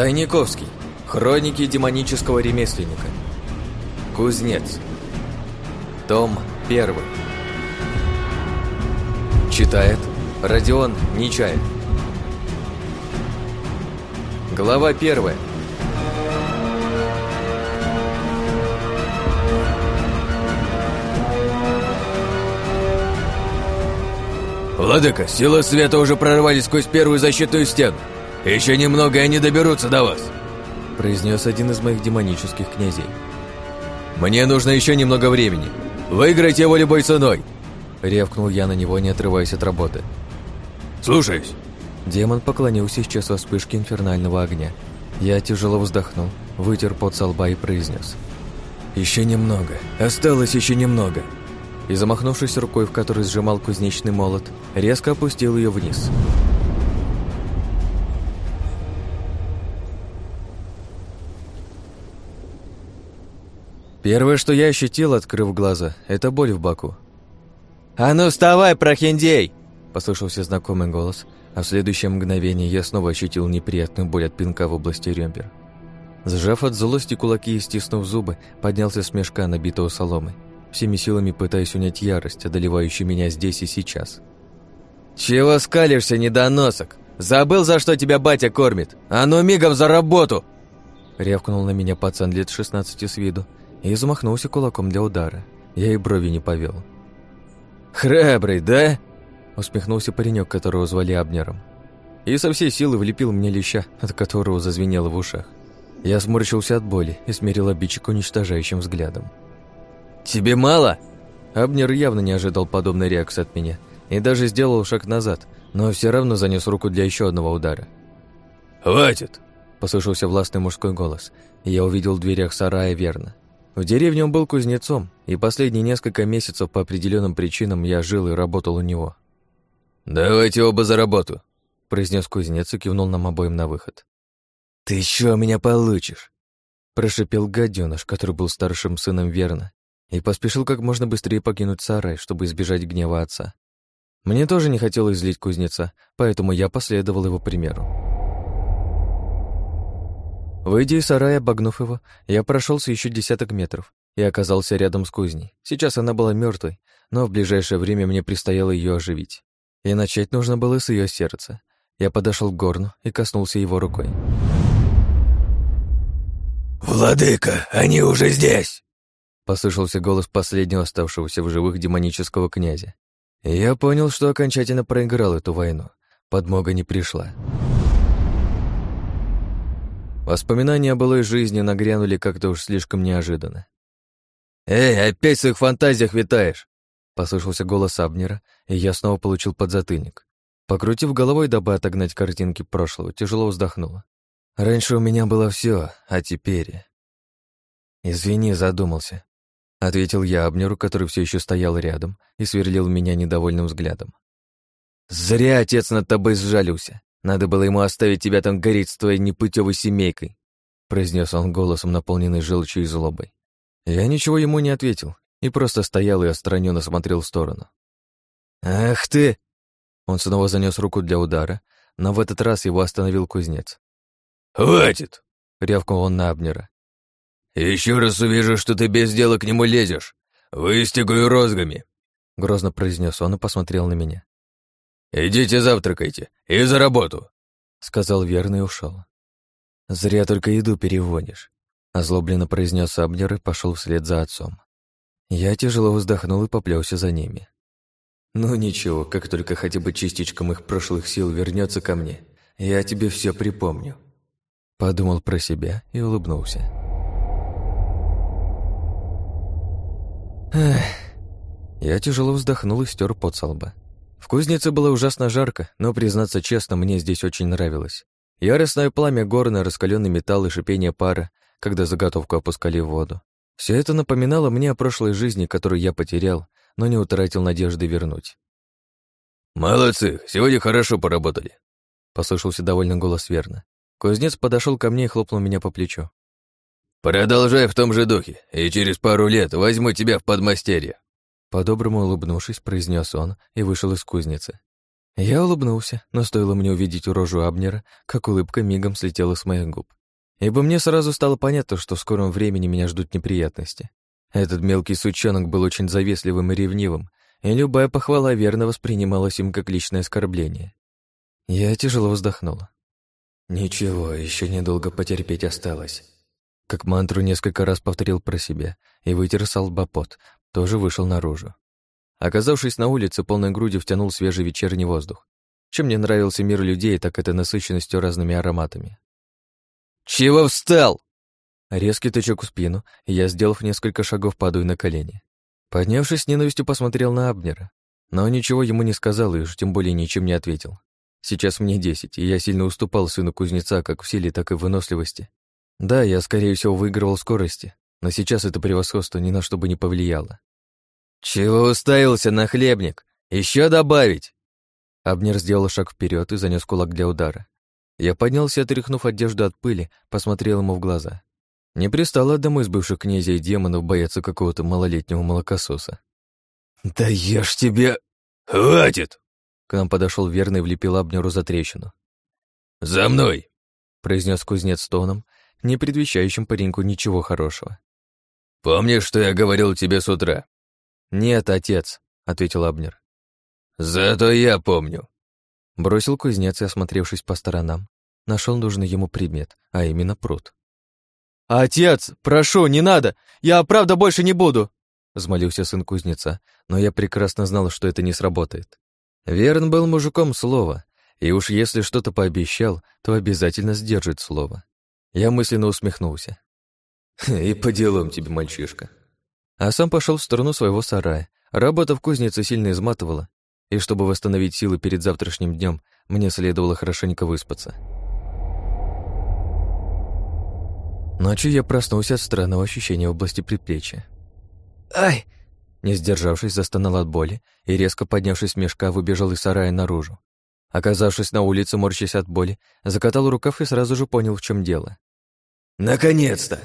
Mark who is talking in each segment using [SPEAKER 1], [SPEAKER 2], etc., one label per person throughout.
[SPEAKER 1] Тайниковский. Хроники демонического ремесленника. Кузнец. Том 1. Читает Родион Нечаев. Глава 1.
[SPEAKER 2] «Владыка, силы света уже прорвались сквозь первую защитную стену. Еще немного, и они доберутся до вас»,
[SPEAKER 1] произнес один из моих демонических князей.
[SPEAKER 2] «Мне нужно еще немного времени. Выиграйте его любой ценой!»
[SPEAKER 1] Ревкнул я на него, не отрываясь от работы.
[SPEAKER 2] «Слушаюсь!»
[SPEAKER 1] Демон поклонился исчез во вспышке инфернального огня. Я тяжело вздохнул, вытер пот со лба и произнес.
[SPEAKER 2] «Еще немного. Осталось еще немного!»
[SPEAKER 1] И, замахнувшись рукой, в которой сжимал кузнечный молот, резко опустил ее вниз. Первое, что я ощутил, открыв глаза, это боль в боку. «А ну вставай, прохиндей!» – послышался знакомый голос, а в следующее мгновение я снова ощутил неприятную боль от пинка в области ребер. Сжав от злости кулаки и стиснув зубы, поднялся с мешка, набитого соломой, всеми силами пытаясь унять ярость, одолевающую меня здесь и сейчас. «Чего скалишься, недоносок? Забыл, за что тебя батя кормит? А ну мигом за работу!» Рявкнул на меня пацан лет 16 с виду, и замахнулся кулаком для удара. Я и брови не повел. «Храбрый, да?» усмехнулся паренек, которого звали Абнером. И со всей силы влепил мне леща, от которого зазвенело в ушах. Я сморщился от боли и смерил обидчика уничтожающим взглядом. «Тебе мало?» Абнер явно не ожидал подобной реакции от меня и даже сделал шаг назад, но все равно занес руку для еще одного удара.
[SPEAKER 2] «Хватит!»
[SPEAKER 1] – послышался властный мужской голос, и я увидел в дверях сарая верно. В деревне он был кузнецом, и последние несколько месяцев по определенным причинам я жил и работал у него.
[SPEAKER 2] «Давайте оба за работу», —
[SPEAKER 1] произнес кузнец и кивнул нам обоим на выход. «Ты еще меня получишь?» — прошипел гаденыш, который был старшим сыном верно, и поспешил как можно быстрее покинуть сарай, чтобы избежать гнева отца. Мне тоже не хотелось злить кузнеца, поэтому я последовал его примеру. Выйдя из сарая, обогнув его, я прошелся еще десяток метров и оказался рядом с кузней. Сейчас она была мертвой, но в ближайшее время мне предстояло ее оживить. И начать нужно было с ее сердца. Я подошел к горну и коснулся его рукой.
[SPEAKER 2] «Владыка, они уже здесь!»
[SPEAKER 1] Послышался голос последнего оставшегося в живых демонического князя. И я понял, что окончательно проиграл эту войну. Подмога не пришла. Воспоминания о былой жизни нагрянули как-то уж слишком неожиданно. «Эй, опять в своих фантазиях витаешь!» Послышался голос Абнера, и я снова получил подзатыльник. Покрутив головой, дабы отогнать картинки прошлого, тяжело вздохнула. Раньше у меня было все, а теперь... «Извини, задумался», — ответил я Абнеру, который все еще стоял рядом и сверлил меня недовольным взглядом. «Зря отец над тобой сжалился. Надо было ему оставить тебя там гореть с твоей непутевой семейкой», произнес он голосом, наполненный желчью и злобой. Я ничего ему не ответил и просто стоял и отстраненно смотрел в сторону. «Ах ты!» Он снова занес руку для удара, но в этот раз его остановил кузнец.
[SPEAKER 2] «Хватит!»
[SPEAKER 1] — рявкнул он на Абнера.
[SPEAKER 2] «Еще раз увижу, что ты без дела к нему лезешь. Выстегаю розгами!»
[SPEAKER 1] — грозно произнес он и посмотрел на меня.
[SPEAKER 2] «Идите завтракайте и за работу!»
[SPEAKER 1] — сказал верно и ушел. «Зря только еду переводишь», — озлобленно произнес Абнер и пошел вслед за отцом. Я тяжело вздохнул и поплелся за ними. «Ну ничего, как только хотя бы частичка моих прошлых сил вернется ко мне, я тебе все припомню». Подумал про себя и улыбнулся. Эх. Я тяжело вздохнул и стер пот со лба. В кузнице было ужасно жарко, но, признаться честно, мне здесь очень нравилось. Яростное пламя горна, раскаленный металл и шипение пара, когда заготовку опускали в воду. Все это напоминало мне о прошлой жизни, которую я потерял, но не утратил надежды вернуть.
[SPEAKER 2] «Молодцы, сегодня хорошо поработали», — послышался довольный голос Верна.
[SPEAKER 1] Кузнец подошел ко мне и хлопнул меня по плечу.
[SPEAKER 2] «Продолжай в том же духе, и через пару лет возьму тебя в подмастерье».
[SPEAKER 1] По-доброму улыбнувшись, произнес он и вышел из кузницы. Я улыбнулся, но стоило мне увидеть рожу Абнера, как улыбка мигом слетела с моих губ. Ибо мне сразу стало понятно, что в скором времени меня ждут неприятности. Этот мелкий сучонок был очень завистливым и ревнивым, и любая похвала верно воспринималась им как личное оскорбление. Я тяжело вздохнула. «Ничего, еще недолго потерпеть осталось». Как мантру несколько раз повторил про себя и вытер с тоже вышел наружу. Оказавшись на улице, полной грудью втянул свежий вечерний воздух. Чем мне нравился мир людей, так это насыщенностью разными ароматами.
[SPEAKER 2] «Чего встал?»
[SPEAKER 1] Резкий тычок в спину, и я, сделав несколько шагов, падаю на колени. Поднявшись, ненавистью посмотрел на Абнера, но ничего ему не сказал и уж тем более ничем не ответил. Сейчас мне десять, и я сильно уступал сыну кузнеца как в силе, так и в выносливости. Да, я, скорее всего, выигрывал скорости, но сейчас это превосходство ни на что бы не повлияло.
[SPEAKER 2] «Чего уставился, нахлебник? Еще добавить?»
[SPEAKER 1] Абнер сделал шаг вперед и занес кулак для удара. Я поднялся, отряхнув одежду от пыли, посмотрел ему в глаза. Не пристало одному из бывших князей демонов бояться какого-то малолетнего молокососа.
[SPEAKER 2] «Да я ж тебе... Хватит!»
[SPEAKER 1] К нам подошел верный и влепил Абнеру за трещину.
[SPEAKER 2] «За мной!»
[SPEAKER 1] — произнес кузнец тоном, не предвещающим пареньку ничего хорошего.
[SPEAKER 2] «Помнишь, что я говорил тебе с утра?
[SPEAKER 1] «Нет, отец», — ответил Абнер.
[SPEAKER 2] «Зато я помню».
[SPEAKER 1] Бросил кузнец и, осмотревшись по сторонам, нашел нужный ему предмет, а именно пруд.
[SPEAKER 3] «Отец, прошу, не надо! Я правда больше не буду!»
[SPEAKER 1] Взмолился сын кузнеца, но я прекрасно знал, что это не сработает. Верн был мужиком слова, и уж если что-то пообещал, то обязательно сдержит слово. Я мысленно усмехнулся.
[SPEAKER 2] «И по делам тебе, мальчишка»,
[SPEAKER 1] а сам пошел в сторону своего сарая. Работа в кузнице сильно изматывала, и чтобы восстановить силы перед завтрашним днем, мне следовало хорошенько выспаться. Ночью я проснулся от странного ощущения в области предплечья.
[SPEAKER 3] «Ай!»
[SPEAKER 1] Не сдержавшись, застонал от боли и, резко поднявшись с мешка, выбежал из сарая наружу. Оказавшись на улице, морщась от боли, закатал рукав и сразу же понял, в чем дело.
[SPEAKER 2] «Наконец-то!»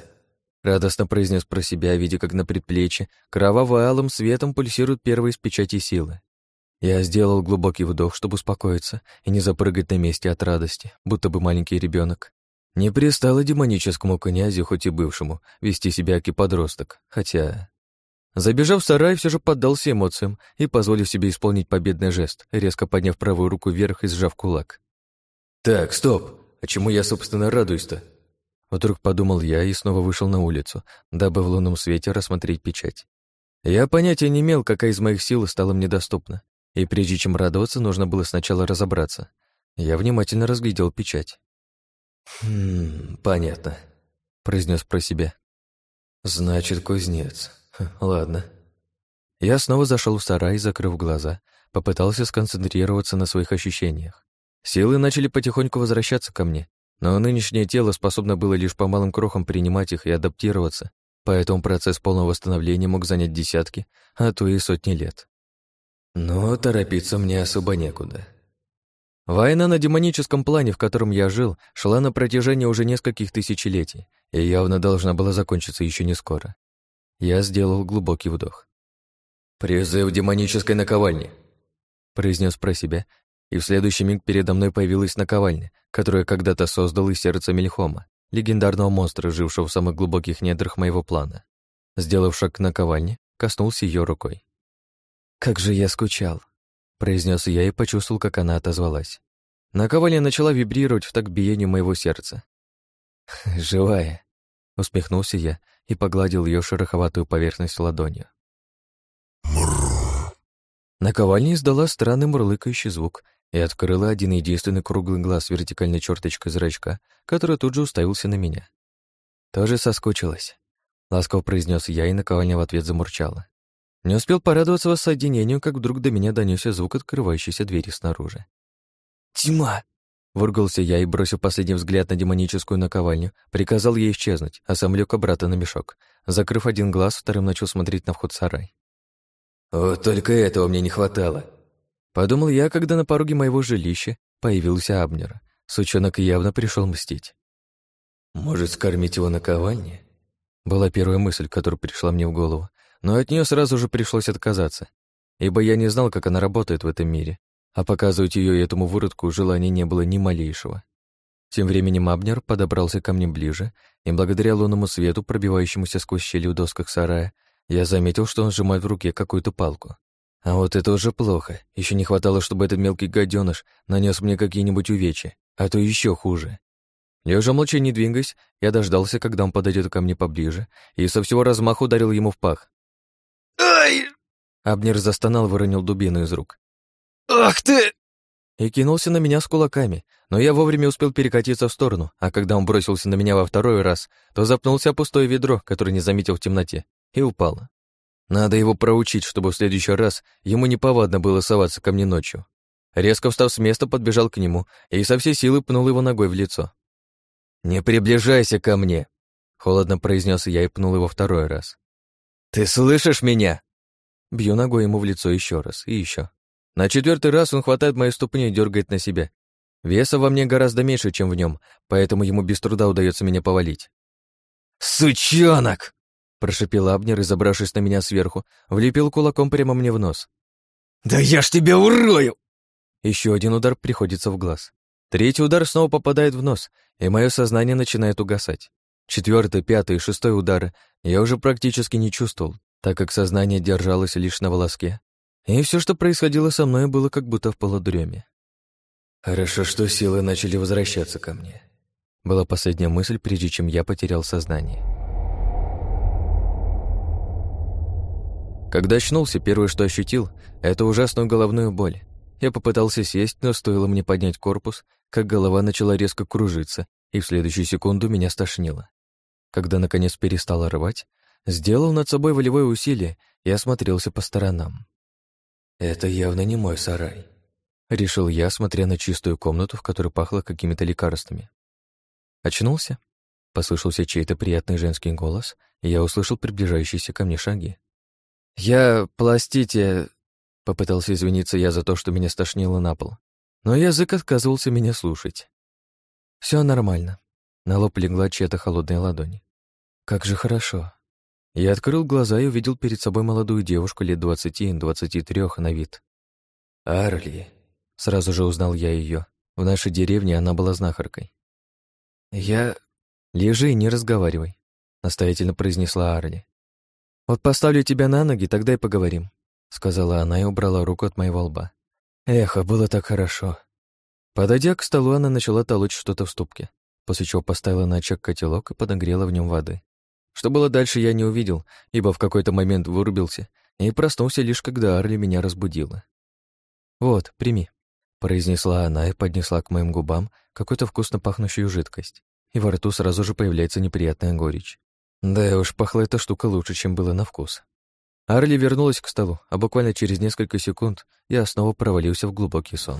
[SPEAKER 1] Радостно произнес про себя, видя, как на предплечье кроваво-алым светом пульсируют первые из печати силы. Я сделал глубокий вдох, чтобы успокоиться и не запрыгать на месте от радости, будто бы маленький ребенок. Не пристало демоническому князю, хоть и бывшему, вести себя как и подросток, хотя... Забежав в сарай, все же поддался эмоциям и позволив себе исполнить победный жест, резко подняв правую руку вверх и сжав кулак.
[SPEAKER 2] «Так, стоп! А чему я, собственно, радуюсь-то?»
[SPEAKER 1] Вдруг подумал я и снова вышел на улицу, дабы в лунном свете рассмотреть печать. Я понятия не имел, какая из моих сил стала мне доступна, и прежде чем радоваться, нужно было сначала разобраться. Я внимательно разглядел печать.
[SPEAKER 2] «Хм, понятно», — произнес про себя. «Значит, кузнец. Ладно».
[SPEAKER 1] Я снова зашел в сарай, закрыв глаза, попытался сконцентрироваться на своих ощущениях. Силы начали потихоньку возвращаться ко мне, но нынешнее тело способно было лишь по малым крохам принимать их и адаптироваться, поэтому процесс полного восстановления мог занять десятки, а то и сотни лет.
[SPEAKER 2] Но торопиться мне особо некуда.
[SPEAKER 1] Война на демоническом плане, в котором я жил, шла на протяжении уже нескольких тысячелетий и явно должна была закончиться еще не скоро. Я сделал глубокий вдох.
[SPEAKER 2] «Призыв демонической наковальни»,
[SPEAKER 1] произнес про себя и в следующий миг передо мной появилась наковальня, которую когда-то создал из сердца Мельхома, легендарного монстра, жившего в самых глубоких недрах моего плана. Сделав шаг к наковальне, коснулся ее рукой. «Как же я скучал!» — произнес я и почувствовал, как она отозвалась. Наковальня начала вибрировать в так биению моего сердца. «Живая!» — усмехнулся я и погладил ее шероховатую поверхность ладонью. Наковальня издала странный мурлыкающий звук и открыла один единственный круглый глаз с вертикальной черточкой зрачка, который тут же уставился на меня. «Тоже соскучилась», — ласково произнес я, и наковальня в ответ замурчала. Не успел порадоваться воссоединению, как вдруг до меня донесся звук открывающейся двери снаружи.
[SPEAKER 3] «Тьма!» — выругался
[SPEAKER 1] я и, бросив последний взгляд на демоническую наковальню, приказал ей исчезнуть, а сам лег обратно на мешок. Закрыв один глаз, вторым начал смотреть на вход в сарай.
[SPEAKER 2] «Вот только этого мне не хватало»,
[SPEAKER 1] Подумал я, когда на пороге моего жилища появился Абнер. Сучонок явно пришел мстить.
[SPEAKER 2] «Может, скормить его на ковальне?»
[SPEAKER 1] Была первая мысль, которая пришла мне в голову, но от нее сразу же пришлось отказаться, ибо я не знал, как она работает в этом мире, а показывать ее этому выродку желания не было ни малейшего. Тем временем Абнер подобрался ко мне ближе, и благодаря лунному свету, пробивающемуся сквозь щели в досках сарая, я заметил, что он сжимает в руке какую-то палку. А вот это уже плохо. Еще не хватало, чтобы этот мелкий гаденыш нанес мне какие-нибудь увечья, а то еще хуже. Лежа молча не двигаясь, я дождался, когда он подойдет ко мне поближе, и со всего размаху ударил ему в пах.
[SPEAKER 2] «Ай!»
[SPEAKER 1] Абнер застонал, выронил дубину из рук.
[SPEAKER 2] «Ах ты!»
[SPEAKER 1] И кинулся на меня с кулаками, но я вовремя успел перекатиться в сторону, а когда он бросился на меня во второй раз, то запнулся о пустое ведро, которое не заметил в темноте, и упал. Надо его проучить, чтобы в следующий раз ему неповадно было соваться ко мне ночью. Резко встав с места, подбежал к нему и со всей силы пнул его ногой в лицо. «Не приближайся ко мне!» — холодно произнес я и пнул его второй раз. «Ты слышишь меня?» Бью ногой ему в лицо еще раз и еще. На четвертый раз он хватает мои ступни и дергает на себя. Веса во мне гораздо меньше, чем в нем, поэтому ему без труда удается меня повалить.
[SPEAKER 2] «Сучонок!»
[SPEAKER 1] Прошипел Абнер и, забравшись на меня сверху, влепил кулаком прямо мне в нос.
[SPEAKER 2] «Да я ж тебя урою!»
[SPEAKER 1] Еще один удар приходится в глаз. Третий удар снова попадает в нос, и мое сознание начинает угасать. Четвертый, пятый и шестой удары я уже практически не чувствовал, так как сознание держалось лишь на волоске. И все, что происходило со мной, было как будто в полудреме.
[SPEAKER 2] «Хорошо, что силы начали возвращаться ко мне»,
[SPEAKER 1] была последняя мысль, прежде чем я потерял сознание. Когда очнулся, первое, что ощутил, это ужасную головную боль. Я попытался сесть, но стоило мне поднять корпус, как голова начала резко кружиться, и в следующую секунду меня стошнило. Когда, наконец, перестала рвать, сделал над собой волевое усилие и осмотрелся по сторонам.
[SPEAKER 2] «Это явно не мой сарай», —
[SPEAKER 1] решил я, смотря на чистую комнату, в которой пахло какими-то лекарствами. Очнулся? Послышался чей-то приятный женский голос, и я услышал приближающиеся ко мне шаги. «Я, пластите...» Попытался извиниться я за то, что меня стошнило на пол. Но язык отказывался меня слушать. Все нормально. На лоб легла чья-то холодная ладонь. Как же хорошо. Я открыл глаза и увидел перед собой молодую девушку лет двадцати-двадцати трех на вид.
[SPEAKER 2] «Арли», —
[SPEAKER 1] сразу же узнал я ее. В нашей деревне она была знахаркой. «Я...» «Лежи и не разговаривай», — настоятельно произнесла Арли. «Вот поставлю тебя на ноги, тогда и поговорим», — сказала она и убрала руку от моего лба. Эх, а было так хорошо. Подойдя к столу, она начала толочь что-то в ступке, после чего поставила на очаг котелок и подогрела в нем воды. Что было дальше, я не увидел, ибо в какой-то момент вырубился и проснулся лишь когда Арли меня разбудила. «Вот, прими», — произнесла она и поднесла к моим губам какую-то вкусно пахнущую жидкость, и во рту сразу же появляется неприятная горечь. Да уж, пахла эта штука лучше, чем было на вкус. Арли вернулась к столу, а буквально через несколько секунд я снова провалился в глубокий сон.